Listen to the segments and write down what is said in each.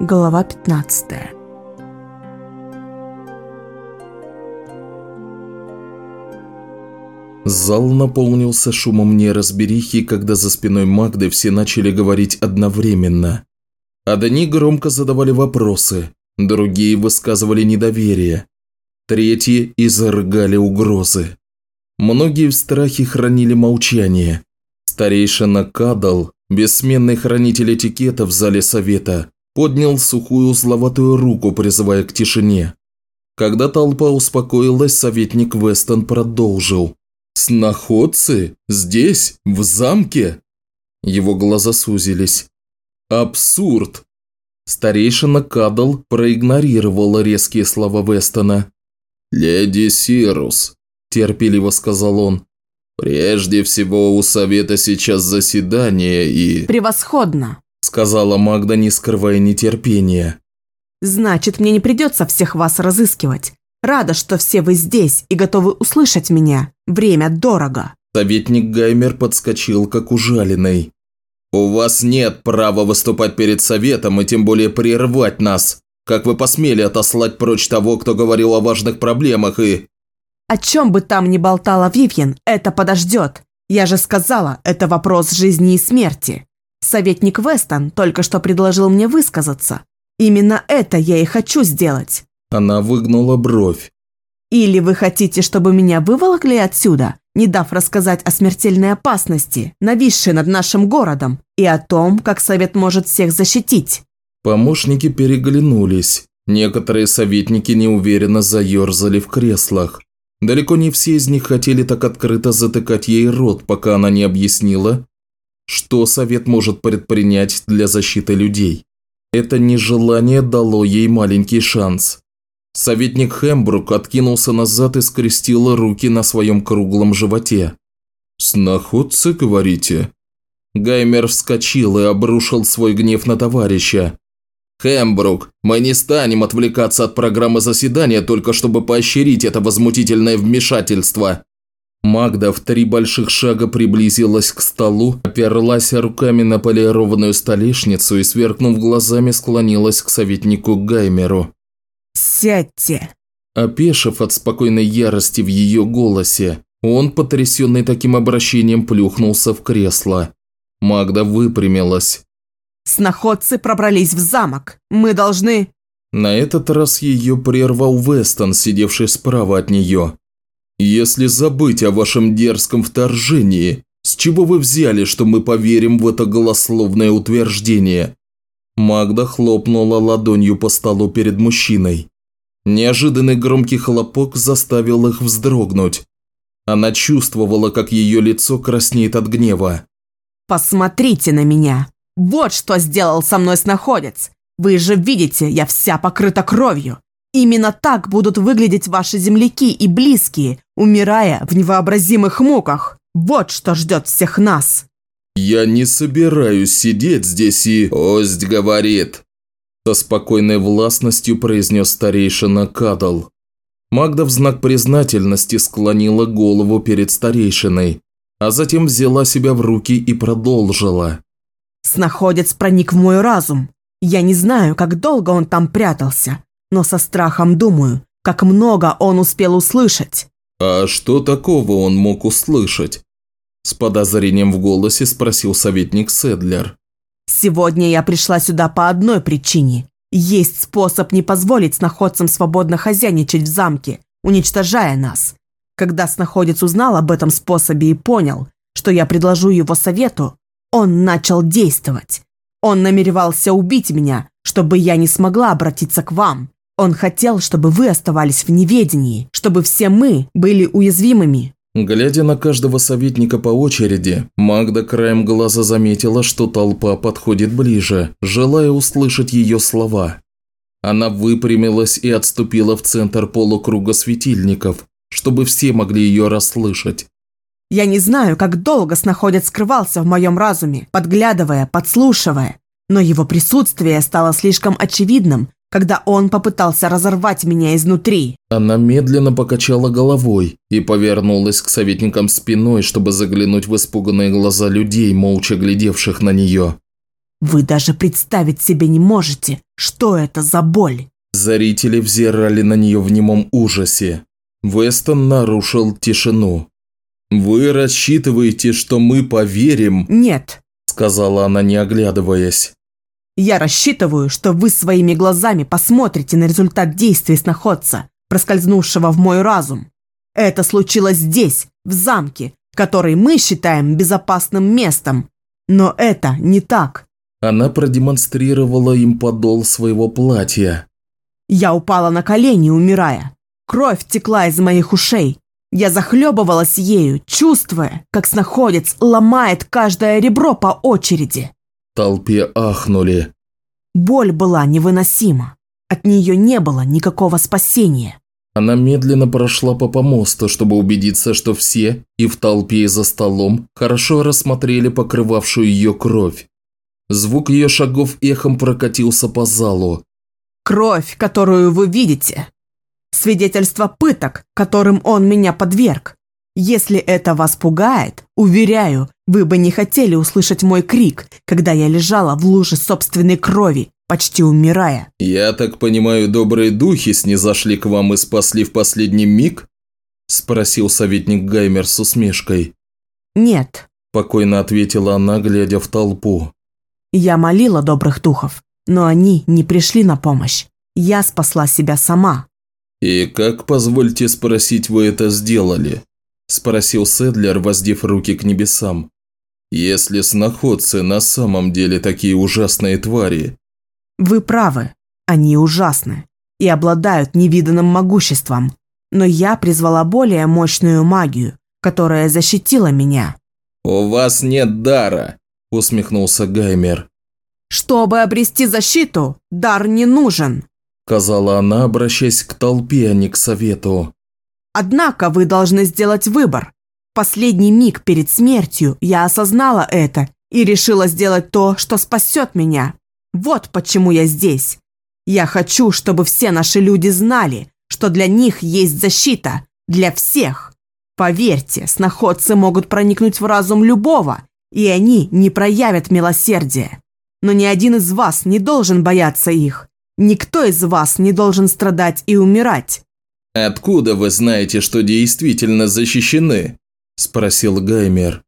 Глава 15 Зал наполнился шумом неразберихи, когда за спиной Магды все начали говорить одновременно. Одни громко задавали вопросы, другие высказывали недоверие, третьи изрыгали угрозы. Многие в страхе хранили молчание. Старейшина Кадал, бессменный хранитель этикета в зале совета, поднял сухую узловатую руку, призывая к тишине. Когда толпа успокоилась, советник Вестон продолжил. «Сноходцы? Здесь? В замке?» Его глаза сузились. «Абсурд!» Старейшина Кадл проигнорировала резкие слова Вестона. «Леди Сирус», – терпеливо сказал он, – «прежде всего у совета сейчас заседание и...» «Превосходно!» – сказала Магда, не скрывая нетерпения. «Значит, мне не придется всех вас разыскивать. Рада, что все вы здесь и готовы услышать меня. Время дорого». Советник Гаймер подскочил, как ужаленный. «У вас нет права выступать перед советом и тем более прервать нас. Как вы посмели отослать прочь того, кто говорил о важных проблемах и...» «О чем бы там ни болтала Вивьен, это подождет. Я же сказала, это вопрос жизни и смерти. Советник Вестон только что предложил мне высказаться. Именно это я и хочу сделать. Она выгнула бровь. Или вы хотите, чтобы меня выволокли отсюда, не дав рассказать о смертельной опасности, нависшей над нашим городом, и о том, как совет может всех защитить?» Помощники переглянулись. Некоторые советники неуверенно заерзали в креслах. Далеко не все из них хотели так открыто затыкать ей рот, пока она не объяснила, что совет может предпринять для защиты людей. Это нежелание дало ей маленький шанс. Советник Хембрук откинулся назад и скрестил руки на своем круглом животе. «Сноходцы, говорите?» Гаймер вскочил и обрушил свой гнев на товарища. «Хембрук, мы не станем отвлекаться от программы заседания, только чтобы поощрить это возмутительное вмешательство!» Магда в три больших шага приблизилась к столу, оперлась руками на полированную столешницу и, сверкнув глазами, склонилась к советнику Гаймеру. «Сядьте!» Опешив от спокойной ярости в ее голосе, он, потрясенный таким обращением, плюхнулся в кресло. Магда выпрямилась. «Сноходцы пробрались в замок. Мы должны...» На этот раз ее прервал Вестон, сидевший справа от нее. «Если забыть о вашем дерзком вторжении, с чего вы взяли, что мы поверим в это голословное утверждение? Магда хлопнула ладонью по столу перед мужчиной. Неожиданный громкий хлопок заставил их вздрогнуть. Она чувствовала, как ее лицо краснеет от гнева. «Посмотрите на меня! Вот что сделал со мной снаходец! Вы же видите, я вся покрыта кровью! Именно так будут выглядеть ваши земляки и близкие, умирая в невообразимых муках! Вот что ждет всех нас!» «Я не собираюсь сидеть здесь и...» «Ость говорит!» Со спокойной властностью произнес старейшина Кадал. Магда в знак признательности склонила голову перед старейшиной, а затем взяла себя в руки и продолжила. «Снаходец проник в мой разум. Я не знаю, как долго он там прятался, но со страхом думаю, как много он успел услышать». «А что такого он мог услышать?» С подозрением в голосе спросил советник Седлер. «Сегодня я пришла сюда по одной причине. Есть способ не позволить сноходцам свободно хозяйничать в замке, уничтожая нас. Когда сноходец узнал об этом способе и понял, что я предложу его совету, он начал действовать. Он намеревался убить меня, чтобы я не смогла обратиться к вам. Он хотел, чтобы вы оставались в неведении, чтобы все мы были уязвимыми, Глядя на каждого советника по очереди, Магда краем глаза заметила, что толпа подходит ближе, желая услышать ее слова. Она выпрямилась и отступила в центр полукруга светильников, чтобы все могли ее расслышать. «Я не знаю, как долго снаходец скрывался в моем разуме, подглядывая, подслушивая, но его присутствие стало слишком очевидным, когда он попытался разорвать меня изнутри. Она медленно покачала головой и повернулась к советникам спиной, чтобы заглянуть в испуганные глаза людей, молча глядевших на нее. Вы даже представить себе не можете, что это за боль. Зрители взирали на нее в немом ужасе. Вестон нарушил тишину. «Вы рассчитываете, что мы поверим?» «Нет», – сказала она, не оглядываясь. «Я рассчитываю, что вы своими глазами посмотрите на результат действий сноходца, проскользнувшего в мой разум. Это случилось здесь, в замке, который мы считаем безопасным местом. Но это не так». Она продемонстрировала им подол своего платья. Я упала на колени, умирая. Кровь текла из моих ушей. Я захлебывалась ею, чувствуя, как снаходец ломает каждое ребро по очереди. Толпе ахнули. Боль была невыносима. От нее не было никакого спасения. Она медленно прошла по помосту, чтобы убедиться, что все, и в толпе, и за столом, хорошо рассмотрели покрывавшую ее кровь. Звук ее шагов эхом прокатился по залу. «Кровь, которую вы видите, свидетельство пыток, которым он меня подверг. Если это вас пугает, уверяю, вы бы не хотели услышать мой крик, когда я лежала в луже собственной крови, почти умирая. «Я так понимаю, добрые духи снизошли к вам и спасли в последний миг?» – спросил советник Гаймер с усмешкой. «Нет», – спокойно ответила она, глядя в толпу. «Я молила добрых духов, но они не пришли на помощь. Я спасла себя сама. «И как, позвольте спросить, вы это сделали?» – спросил Седлер, воздев руки к небесам. «Если сноходцы на самом деле такие ужасные твари...» «Вы правы, они ужасны и обладают невиданным могуществом, но я призвала более мощную магию, которая защитила меня». «У вас нет дара», – усмехнулся Гаймер. «Чтобы обрести защиту, дар не нужен», сказала она, обращаясь к толпе, а не к совету. «Однако вы должны сделать выбор. Последний миг перед смертью я осознала это и решила сделать то, что спасет меня. Вот почему я здесь. Я хочу, чтобы все наши люди знали, что для них есть защита. Для всех. Поверьте, сноходцы могут проникнуть в разум любого, и они не проявят милосердия. Но ни один из вас не должен бояться их. Никто из вас не должен страдать и умирать. Откуда вы знаете, что действительно защищены? Спросил Гаймер.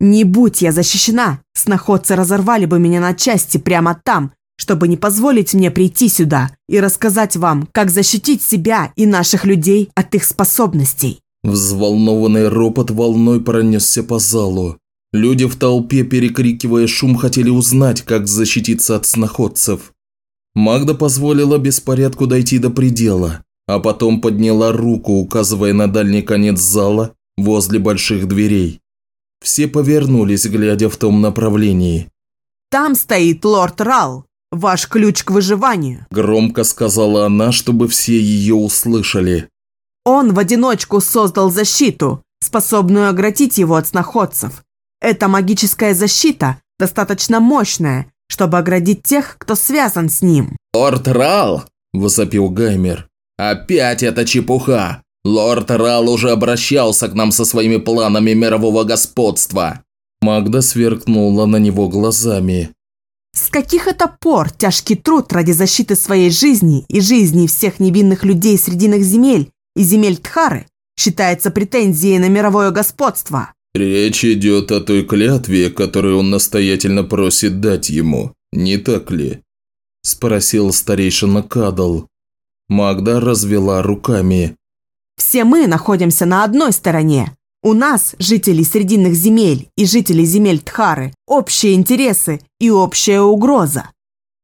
Не будь я защищена, сноходцы разорвали бы меня на части прямо там, чтобы не позволить мне прийти сюда и рассказать вам, как защитить себя и наших людей от их способностей. Взволнованный ропот волной пронесся по залу. Люди в толпе, перекрикивая шум, хотели узнать, как защититься от сноходцев. Магда позволила беспорядку дойти до предела, а потом подняла руку, указывая на дальний конец зала возле больших дверей. Все повернулись, глядя в том направлении. «Там стоит лорд Рал, ваш ключ к выживанию», – громко сказала она, чтобы все ее услышали. «Он в одиночку создал защиту, способную оградить его от сноходцев. Эта магическая защита достаточно мощная, чтобы оградить тех, кто связан с ним. «Лорд Рал!» – возопил Гаймер. «Опять эта чепуха! Лорд Рал уже обращался к нам со своими планами мирового господства!» Магда сверкнула на него глазами. «С каких это пор тяжкий труд ради защиты своей жизни и жизни всех невинных людей срединных земель и земель Тхары считается претензией на мировое господство?» Речь идет о той клятве, которую он настоятельно просит дать ему, не так ли? Спросил старейшина Кадал. Магда развела руками. Все мы находимся на одной стороне. У нас, жителей Срединных земель и жителей земель Тхары, общие интересы и общая угроза.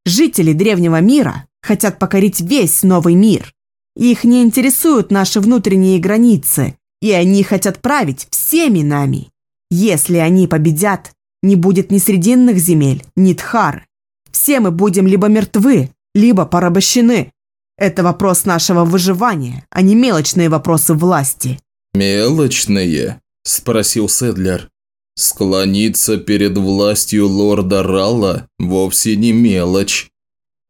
Жители древнего мира хотят покорить весь новый мир. Их не интересуют наши внутренние границы и они хотят править всеми нами. Если они победят, не будет ни срединных земель, ни Тхар. Все мы будем либо мертвы, либо порабощены. Это вопрос нашего выживания, а не мелочные вопросы власти. «Мелочные?» – спросил Седлер. «Склониться перед властью лорда Ралла вовсе не мелочь».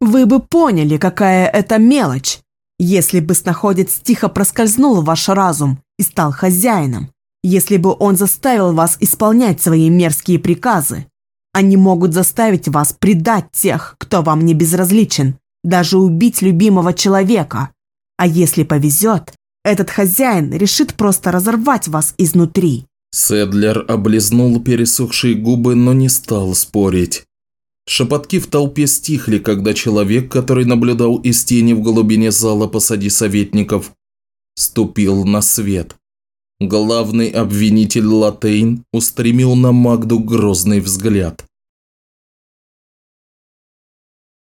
«Вы бы поняли, какая это мелочь, если бы снаходец тихо проскользнул в ваш разум и стал хозяином, если бы он заставил вас исполнять свои мерзкие приказы. Они могут заставить вас предать тех, кто вам не безразличен, даже убить любимого человека. А если повезет, этот хозяин решит просто разорвать вас изнутри. Седлер облизнул пересохшие губы, но не стал спорить. Шепотки в толпе стихли, когда человек, который наблюдал из тени в глубине зала посади советников, ступил на свет. Главный обвинитель Латейн устремил на Магду грозный взгляд.